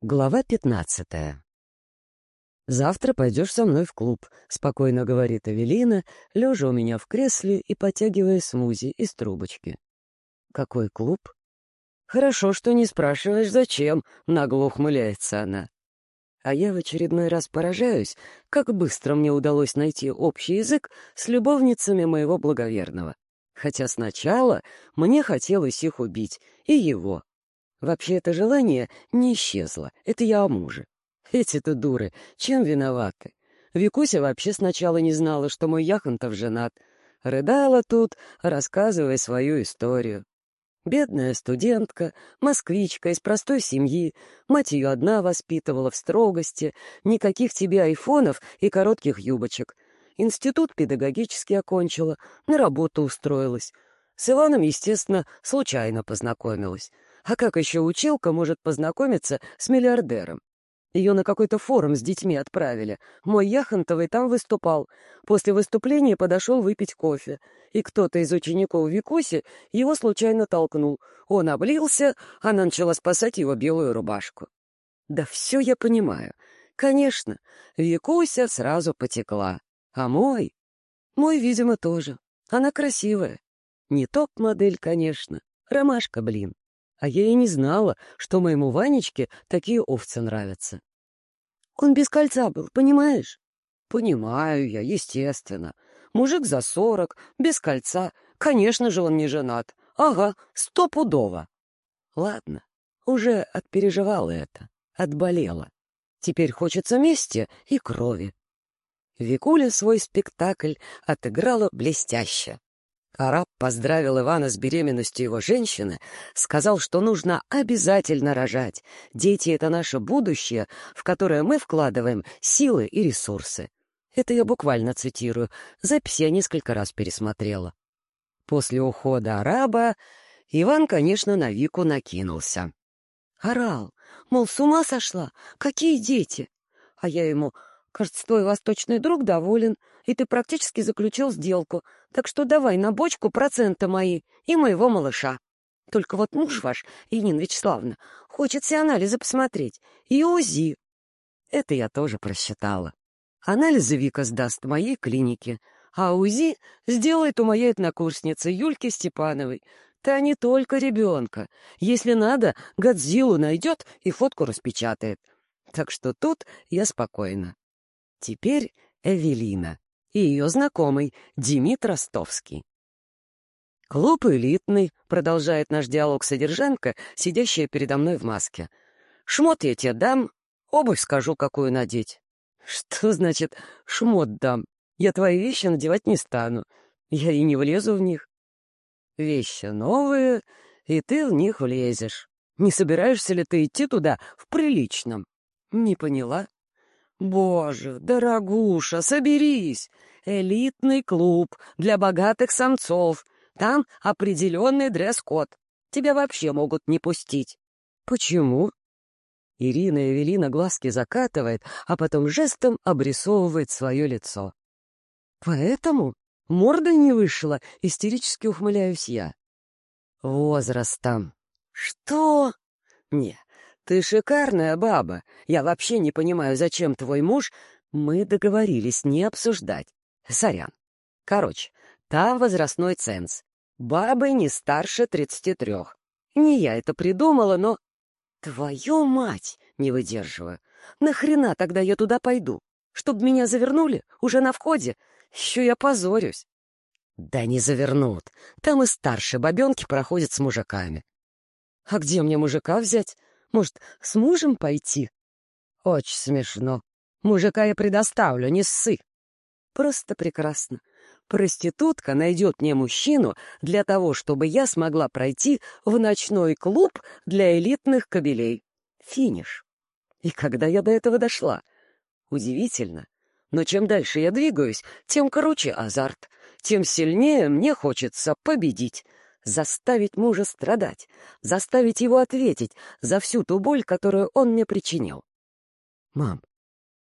Глава пятнадцатая. «Завтра пойдешь со мной в клуб», — спокойно говорит Эвелина, лежа у меня в кресле и потягивая смузи из трубочки. «Какой клуб?» «Хорошо, что не спрашиваешь, зачем», — нагло ухмыляется она. А я в очередной раз поражаюсь, как быстро мне удалось найти общий язык с любовницами моего благоверного. Хотя сначала мне хотелось их убить, и его, Вообще это желание не исчезло. Это я о муже. Эти-то дуры, чем виноваты? Викуся вообще сначала не знала, что мой Яхонтов женат. Рыдала тут, рассказывая свою историю. Бедная студентка, москвичка из простой семьи, мать ее одна воспитывала в строгости, никаких тебе айфонов и коротких юбочек. Институт педагогический окончила, на работу устроилась. С Иваном, естественно, случайно познакомилась. А как еще училка может познакомиться с миллиардером? Ее на какой-то форум с детьми отправили. Мой Яхонтовый там выступал. После выступления подошел выпить кофе. И кто-то из учеников Викуси его случайно толкнул. Он облился, она начала спасать его белую рубашку. Да все я понимаю. Конечно, Викуся сразу потекла. А мой? Мой, видимо, тоже. Она красивая. Не топ-модель, конечно. Ромашка, блин. А я и не знала, что моему Ванечке такие овцы нравятся. Он без кольца был, понимаешь? Понимаю я, естественно. Мужик за сорок, без кольца. Конечно же, он не женат. Ага, стопудово. Ладно, уже отпереживала это, отболела. Теперь хочется мести и крови. Викуля свой спектакль отыграла блестяще. Араб поздравил Ивана с беременностью его женщины, сказал, что нужно обязательно рожать. Дети — это наше будущее, в которое мы вкладываем силы и ресурсы. Это я буквально цитирую. Запись я несколько раз пересмотрела. После ухода араба Иван, конечно, на Вику накинулся. Орал, мол, с ума сошла, какие дети? А я ему, Кажется, твой восточный друг доволен, и ты практически заключил сделку, так что давай на бочку проценты мои и моего малыша. Только вот муж ваш, Енина Вячеславовна, хочет все анализы посмотреть, и УЗИ. Это я тоже просчитала. Анализы Вика сдаст в моей клинике, а УЗИ сделает у моей однокурсницы Юльки Степановой. Та не только ребенка. Если надо, Годзиллу найдет и фотку распечатает. Так что тут я спокойна. Теперь Эвелина и ее знакомый Демид Ростовский. «Клуб элитный», — продолжает наш диалог содержанка, сидящая передо мной в маске. «Шмот я тебе дам, обувь скажу, какую надеть». «Что значит «шмот дам»? Я твои вещи надевать не стану. Я и не влезу в них». «Вещи новые, и ты в них влезешь. Не собираешься ли ты идти туда в приличном?» «Не поняла». «Боже, дорогуша, соберись! Элитный клуб для богатых самцов. Там определенный дресс-код. Тебя вообще могут не пустить». «Почему?» Ирина Эвелина глазки закатывает, а потом жестом обрисовывает свое лицо. «Поэтому морда не вышла», — истерически ухмыляюсь я. «Возрастом». «Что?» «Не, «Ты шикарная баба. Я вообще не понимаю, зачем твой муж...» Мы договорились не обсуждать. Сорян. Короче, там возрастной ценз. Бабы не старше тридцати трех. Не я это придумала, но... Твою мать! Не выдерживаю. Нахрена тогда я туда пойду? Чтоб меня завернули? Уже на входе? Еще я позорюсь. Да не завернут. Там и старшие бабенки проходят с мужиками. А где мне мужика взять? Может, с мужем пойти? Очень смешно. Мужика я предоставлю, не ссы. Просто прекрасно. Проститутка найдет мне мужчину для того, чтобы я смогла пройти в ночной клуб для элитных кобелей. Финиш. И когда я до этого дошла? Удивительно. Но чем дальше я двигаюсь, тем короче азарт, тем сильнее мне хочется победить заставить мужа страдать, заставить его ответить за всю ту боль, которую он мне причинил. «Мам,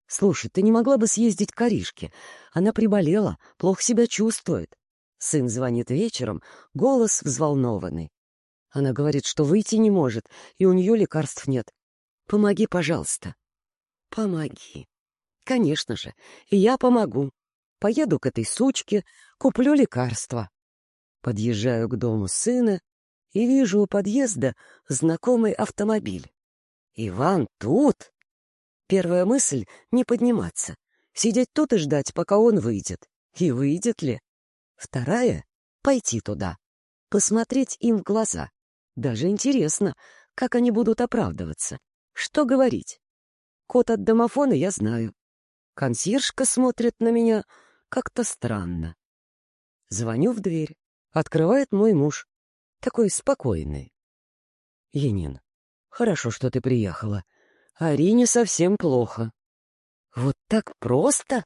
слушай, ты не могла бы съездить к Аришке? Она приболела, плохо себя чувствует». Сын звонит вечером, голос взволнованный. Она говорит, что выйти не может, и у нее лекарств нет. Помоги, пожалуйста. Помоги. Конечно же, я помогу. Поеду к этой сучке, куплю лекарства. Подъезжаю к дому сына и вижу у подъезда знакомый автомобиль. Иван тут? Первая мысль — не подниматься. Сидеть тут и ждать, пока он выйдет. И выйдет ли? Вторая — пойти туда. Посмотреть им в глаза. Даже интересно, как они будут оправдываться. Что говорить? Код от домофона я знаю. Консьержка смотрит на меня как-то странно. Звоню в дверь. Открывает мой муж. Такой спокойный. Енин, хорошо, что ты приехала. Арине совсем плохо. Вот так просто?